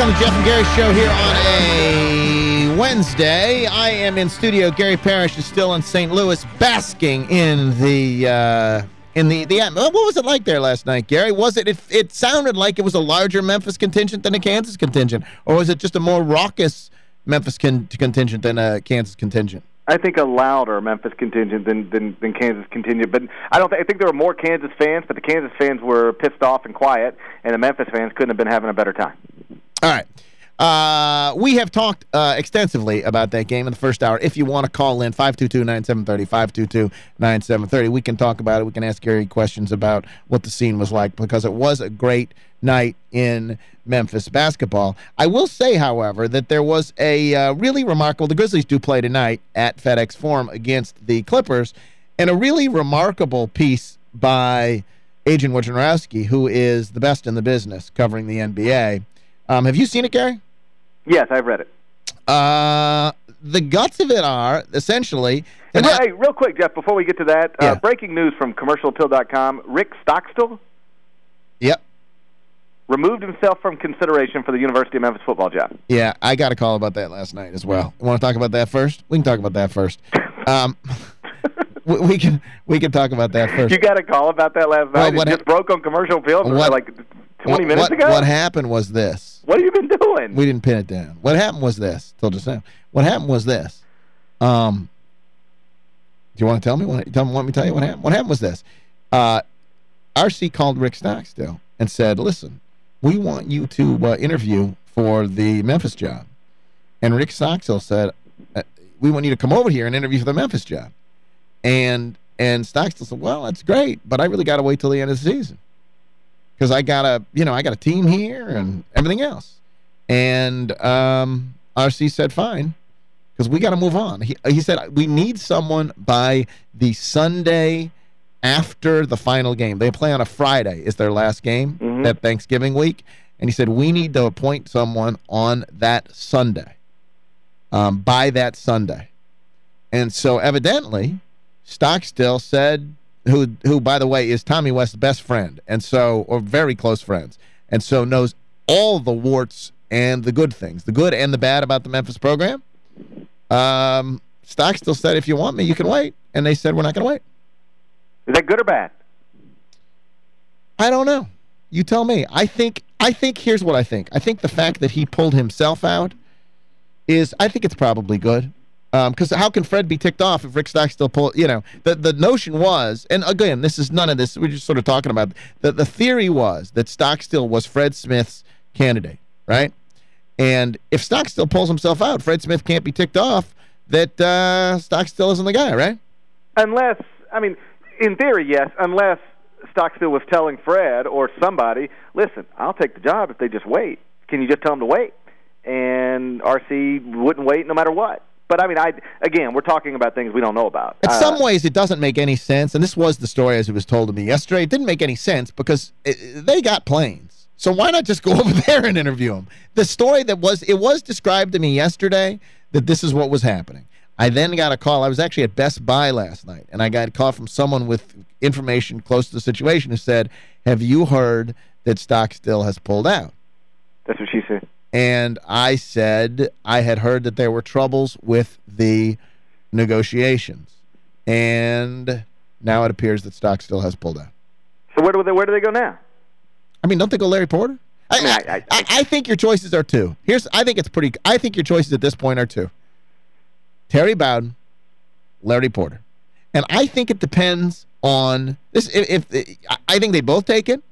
back on the Geoff and Gary show here on a Wednesday. I am in studio. Gary Parrish is still in St. Louis basking in the uh, in the the what was it like there last night, Gary? Was it, it it sounded like it was a larger Memphis contingent than a Kansas contingent or was it just a more raucous Memphis con contingent than a Kansas contingent? I think a louder Memphis contingent than than, than Kansas contingent. But I don't. Th I think there were more Kansas fans, but the Kansas fans were pissed off and quiet, and the Memphis fans couldn't have been having a better time. All right. Uh, we have talked uh, extensively about that game in the first hour. If you want to call in, 522-9730, 522-9730. We can talk about it. We can ask Gary questions about what the scene was like because it was a great night in Memphis basketball. I will say, however, that there was a uh, really remarkable – the Grizzlies do play tonight at FedEx Forum against the Clippers, and a really remarkable piece by Adrian Wojnarowski, who is the best in the business covering the NBA. Um, have you seen it, Gary? Yes, I've read it. Uh, the guts of it are, essentially... And hey, real quick, Geoff, before we get to that, uh, yeah. uh, breaking news from commercialappeal.com, Rick Stockstill Yep. Removed himself from consideration for the University of Memphis football job. Yeah, I got a call about that last night as well. Want to talk about that first? We can talk about that first. Um, we can we can talk about that first. You got a call about that last night? Well, what it just broke on Commercial Appeal what, like 20 what, minutes what, ago? What happened was this. What have you been doing? We didn't pin it down. What happened was this. Told just now. What happened was this. Um, do you want to tell me? Want, tell me, want me to tell you what happened? What happened was this. Uh, RC called Rick Stockstill and said, listen, we want you to uh, interview for the Memphis job. And Rick Stockstill said, uh, we want you to come over here and interview for the Memphis job. And and Stockstill said, well, that's great, but I really got to wait till the end of the season because I got a, you know, I got a team here and everything else. And um, RC said, fine, because we got to move on. He, he said, we need someone by the Sunday after the final game. They play on a Friday is their last game mm -hmm. that Thanksgiving week. And he said, we need to appoint someone on that Sunday, um, by that Sunday. And so evidently, Stockstill said, who, who, by the way, is Tommy West's best friend, and so, or very close friends, and so knows all the warts and the good things, the good and the bad about the Memphis program. Um, Stockstill said, if you want me, you can wait. And they said, we're not going to wait. Is that good or bad? I don't know. You tell me. I think, I think, here's what I think. I think the fact that he pulled himself out is, I think it's probably good. Because um, how can Fred be ticked off if Rick Stockstill pull, you know, the, the notion was, and again, this is none of this, we're just sort of talking about, the, the theory was that Stockstill was Fred Smith's candidate, right? And if Stockstill pulls himself out, Fred Smith can't be ticked off that uh, Stockstill isn't the guy, right? Unless, I mean, in theory, yes, unless Stockstill was telling Fred or somebody, listen, I'll take the job if they just wait. Can you just tell them to wait? And RC wouldn't wait no matter what. But I mean, I again, we're talking about things we don't know about. In uh, some ways, it doesn't make any sense, and this was the story as it was told to me yesterday. It didn't make any sense because it, they got planes. So why not just go over there and interview them? The story that was, it was described to me yesterday that this is what was happening. I then got a call. I was actually at Best Buy last night, and I got a call from someone with information close to the situation who said, have you heard that Stockstill has pulled out? That's what she said. And I said I had heard that there were troubles with the negotiations. And now it appears that Stockstill has pulled out. So where do they, where do they go now? I mean, don't they go Larry Porter? I, I, I, I, I think your choices are two. Here's I think it's pretty I think your choices at this point are two. Terry Bowden, Larry Porter. And I think it depends on this if, if I think they both take it.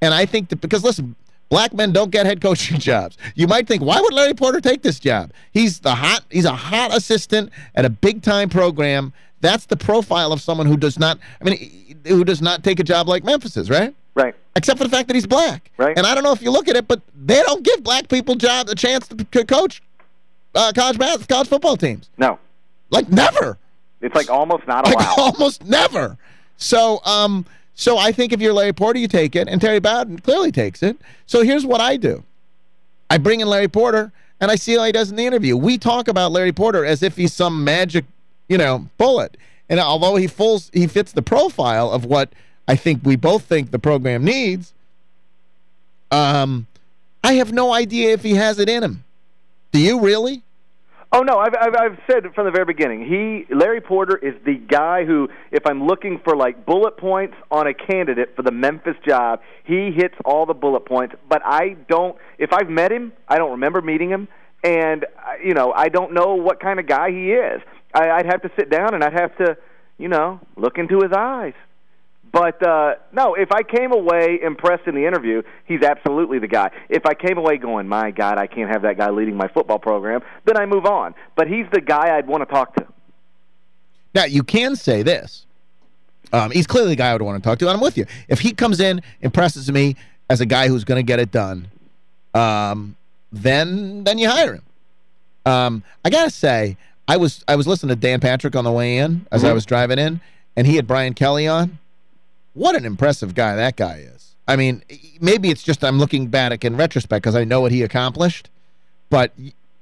And I think that because listen, Black men don't get head coaching jobs. You might think, why would Larry Porter take this job? He's the hot he's a hot assistant at a big-time program. That's the profile of someone who does not I mean who does not take a job like Memphis's, right? Right. Except for the fact that he's black. Right. And I don't know if you look at it, but they don't give black people jobs a chance to coach uh, college math, college football teams. No. Like never. It's like almost not allowed. Like almost never. So, um, so I think if you're Larry Porter, you take it, and Terry Bowden clearly takes it. So here's what I do. I bring in Larry Porter, and I see how he does in the interview. We talk about Larry Porter as if he's some magic, you know, bullet. And although he fulls, he fits the profile of what I think we both think the program needs, um, I have no idea if he has it in him. Do you really? Oh no, I've, I've I've said from the very beginning. He Larry Porter is the guy who, if I'm looking for like bullet points on a candidate for the Memphis job, he hits all the bullet points. But I don't. If I've met him, I don't remember meeting him, and you know I don't know what kind of guy he is. I, I'd have to sit down and I'd have to, you know, look into his eyes. But uh, no, if I came away impressed in the interview, he's absolutely the guy. If I came away going, my God, I can't have that guy leading my football program, then I move on. But he's the guy I'd want to talk to. Now, you can say this. Um, he's clearly the guy I would want to talk to, and I'm with you. If he comes in, impresses me as a guy who's going to get it done, um, then then you hire him. Um, I got to say, I was I was listening to Dan Patrick on the way in as mm -hmm. I mm-hmm. was driving in, and he had Brian Kelly on. What an impressive guy that guy is. I mean, maybe it's just I'm looking back in retrospect because I know what he accomplished, but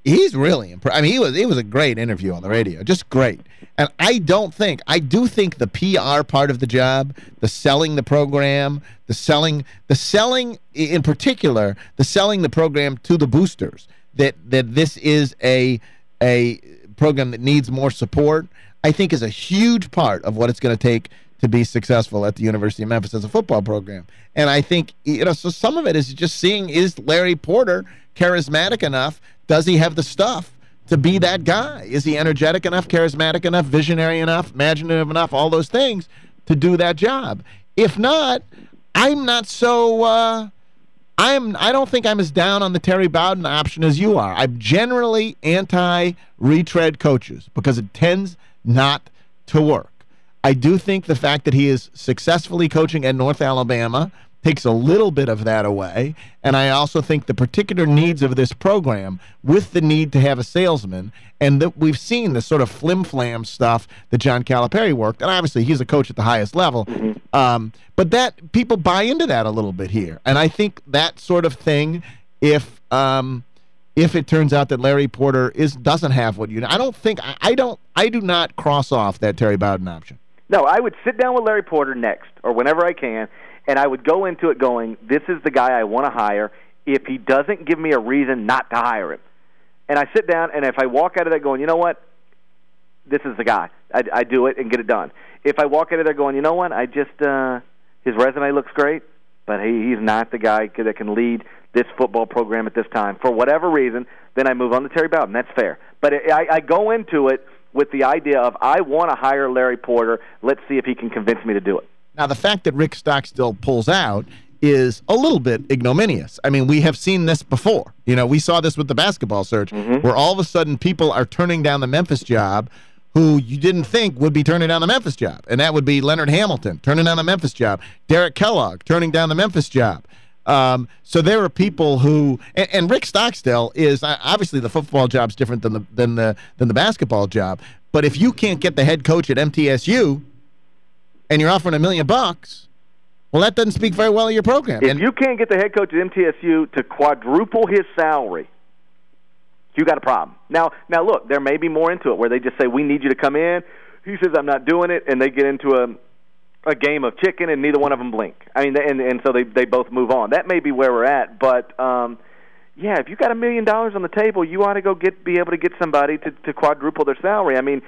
he's really impressive. I mean, he was it was a great interview on the radio, just great. And I don't think, I do think the PR part of the job, the selling the program, the selling, the selling in particular, the selling the program to the boosters, that that this is a a program that needs more support, I think is a huge part of what it's going to take to be successful at the University of Memphis as a football program. And I think, you know, so some of it is just seeing, is Larry Porter charismatic enough? Does he have the stuff to be that guy? Is he energetic enough, charismatic enough, visionary enough, imaginative enough, all those things to do that job? If not, I'm not so... Uh, I'm I don't think I'm as down on the Terry Bowden option as you are. I'm generally anti-retread coaches because it tends not to work. I do think the fact that he is successfully coaching at North Alabama takes a little bit of that away. And I also think the particular needs of this program with the need to have a salesman and that we've seen the sort of flim-flam stuff that John Calipari worked. And obviously he's a coach at the highest level. Mm -hmm. um, but that people buy into that a little bit here. And I think that sort of thing, if um, if it turns out that Larry Porter is doesn't have what you need, I don't think I, I don't I do not cross off that Terry Bowden option. No, I would sit down with Larry Porter next, or whenever I can, and I would go into it going, "This is the guy I want to hire." If he doesn't give me a reason not to hire him, and I sit down, and if I walk out of there going, "You know what? This is the guy," I, I do it and get it done. If I walk out of there going, "You know what? I just uh, his resume looks great, but he, he's not the guy that can lead this football program at this time for whatever reason," then I move on to Terry Bowden. That's fair. But I, I go into it with the idea of I want to hire Larry Porter. Let's see if he can convince me to do it. Now, the fact that Rick Stockstill pulls out is a little bit ignominious. I mean, we have seen this before. You know, we saw this with the basketball search, mm -hmm. where all of a sudden people are turning down the Memphis job who you didn't think would be turning down the Memphis job. And that would be Leonard Hamilton turning down the Memphis job, Derek Kellogg turning down the Memphis job. Um, so there are people who, and, and, Rick Stockstill is obviously the football job's different than the than the than the basketball job. But if you can't get the head coach at MTSU, and you're offering a million bucks, well, that doesn't speak very well of your program. If and you can't get the head coach at MTSU to quadruple his salary, you got a problem. Now, now look, there may be more into it where they just say we need you to come in. He says I'm not doing it, and they get into a a game of chicken, and neither one of them blink. I mean, and and so they they both move on. That may be where we're at, but um, yeah, if you got a million dollars on the table, you ought to go get be able to get somebody to to quadruple their salary. I mean.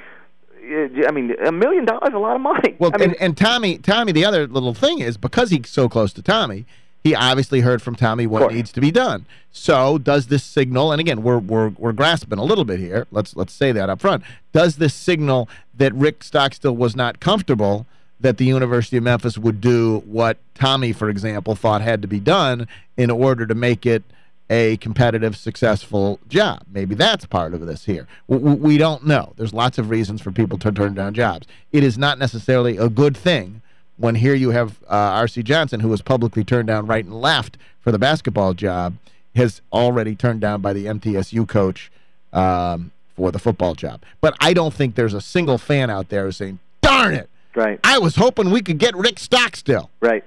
I mean, a million dollars is a lot of money. Well, I mean, and, and Tommy, Tommy, the other little thing is because he's so close to Tommy, he obviously heard from Tommy what needs to be done. So does this signal, and again, we're, we're, we're grasping a little bit here. Let's, let's say that up front. Does this signal that Rick Stockstill was not comfortable that the University of Memphis would do what Tommy, for example, thought had to be done in order to make it a competitive, successful job. Maybe that's part of this here. We don't know. There's lots of reasons for people to turn down jobs. It is not necessarily a good thing when here you have uh, R.C. Johnson, who was publicly turned down right and left for the basketball job, has already turned down by the MTSU coach um, for the football job. But I don't think there's a single fan out there who's saying, darn it, Right. I was hoping we could get Rick Stockstill. Right.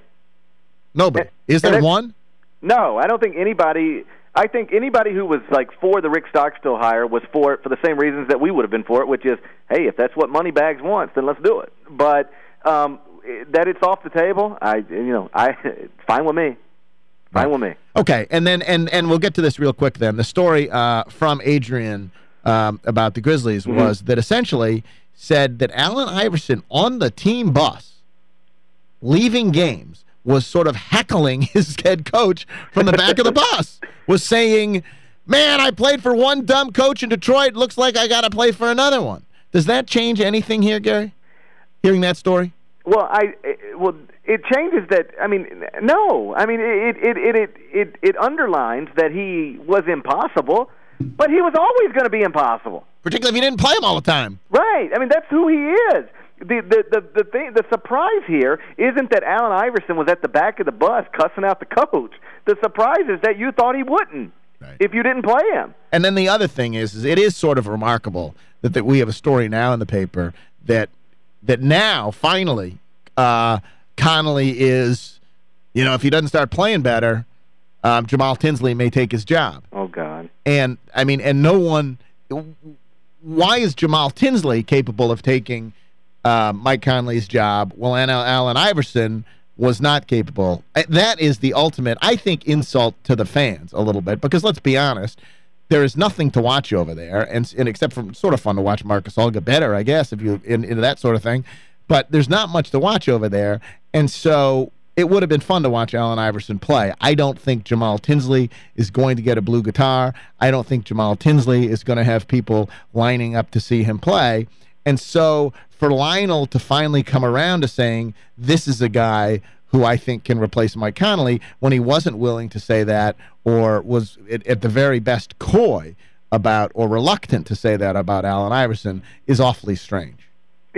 Nobody. Is there one? No, I don't think anybody I think anybody who was like for the Rick Stockstill hire was for it for the same reasons that we would have been for it, which is, hey, if that's what Moneybags wants, then let's do it. But um that it's off the table, I you know, I fine with me. Fine with me. Okay, and then and and we'll get to this real quick then. The story uh, from Adrian um, about the Grizzlies mm -hmm. was that essentially said that Allen Iverson on the team bus leaving games was sort of heckling his head coach from the back of the bus, was saying, man, I played for one dumb coach in Detroit. Looks like I got to play for another one. Does that change anything here, Gary? Hearing that story? Well, I eh, well it changes that I mean no. I mean it it it it it, it underlines that he was impossible, but he was always going to be impossible. Particularly if you didn't play him all the time. Right. I mean that's who he is. The the the the thing the surprise here isn't that Allen Iverson was at the back of the bus cussing out the coach. The surprise is that you thought he wouldn't. Right. If you didn't play him. And then the other thing is, is it is sort of remarkable that, that we have a story now in the paper that that now, finally, uh, Conley is, you know, if he doesn't start playing better, um, Jamal Tinsley may take his job. Oh, God. And, I mean, and no one, why is Jamal Tinsley capable of taking uh, Mike Conley's job while Allen Iverson was not capable? Uh, that is the ultimate, I think, insult to the fans a little bit, because let's be honest, there is nothing to watch over there, and, and except for sort of fun to watch Marc Gasol better, I guess, if you in, into that sort of thing. But there's not much to watch over there, and so it would have been fun to watch Allen Iverson play. I don't think Jamal Tinsley is going to get a blue guitar. I don't think Jamal Tinsley is going to have people lining up to see him play. And so for Lionel to finally come around to saying, this is a guy who I think can replace Mike Conley when he wasn't willing to say that or was at, at, the very best coy about or reluctant to say that about Allen Iverson is awfully strange.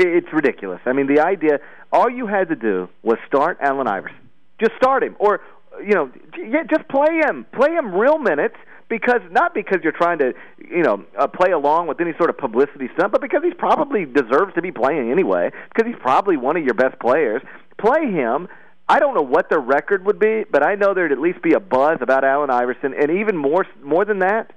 It's ridiculous. I mean, the idea, all you had to do was start Allen Iverson. Just start him. Or, you know, yeah, just play him. Play him real minutes because not because you're trying to you know uh, play along with any sort of publicity stunt, but because he's probably deserves to be playing anyway. Because he's probably one of your best players. Play him, I don't know what the record would be, but I know there'd at least be a buzz about Allen Iverson, and even more more than that,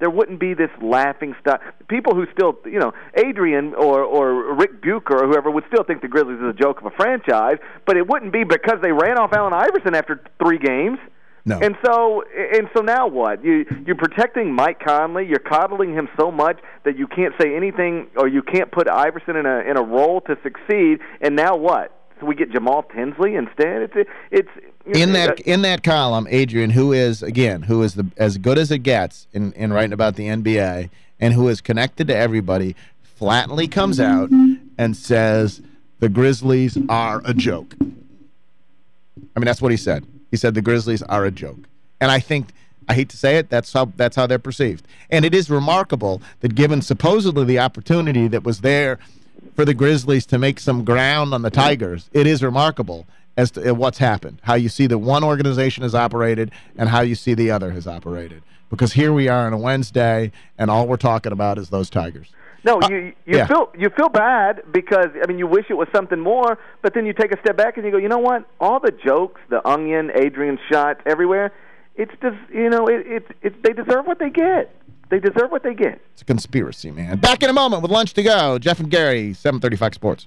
there wouldn't be this laughing stuff. People who still, you know, Adrian or or Ric Bucher or whoever would still think the Grizzlies is a joke of a franchise, but it wouldn't be because they ran off Allen Iverson after three games. No. And so and so now what? You you're protecting Mike Conley. You're coddling him so much that you can't say anything or you can't put Iverson in a in a role to succeed. And now what? So we get Jamal Tinsley instead. It's it's in that in that column, Adrian, who is again, who is the as good as it gets in in writing about the NBA and who is connected to everybody, flatly comes out and says the Grizzlies are a joke. I mean, that's what he said. He said the Grizzlies are a joke. And I think I hate to say it, that's how that's how they're perceived. And it is remarkable that given supposedly the opportunity that was there for the Grizzlies to make some ground on the Tigers, it is remarkable as to what's happened, how you see that one organization has operated and how you see the other has operated. Because here we are on a Wednesday, and all we're talking about is those Tigers. No, uh, you you yeah. feel you feel bad because I mean you wish it was something more, but then you take a step back and you go, you know what? All the jokes, the onion, Adrian shots everywhere, it's just you know it, it, it they deserve what they get. They deserve what they get. It's a conspiracy, man. Back in a moment with Lunch to Go. Geoff and Gary, 730 Fox Sports.